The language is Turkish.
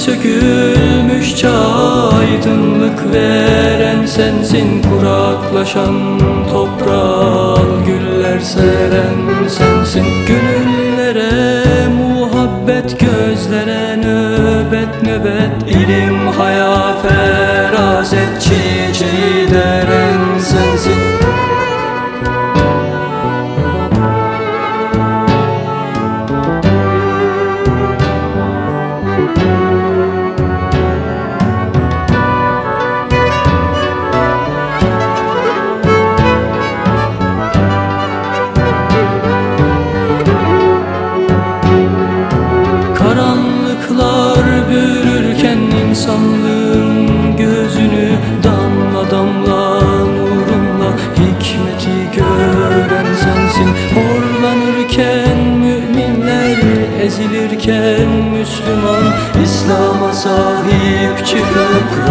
sökülmüş aydınlık veren sensin Kuraklaşan toprağa güller seren sensin. Gönüllere muhabbet gözlere nöbet nöbet ilim haya feraset çiçeği deren insanlığın gözünü Damla damla nurunla hikmeti gören sensin. Horlanırken müminler ezilirken Müslüman İslam'a sahip çıkıp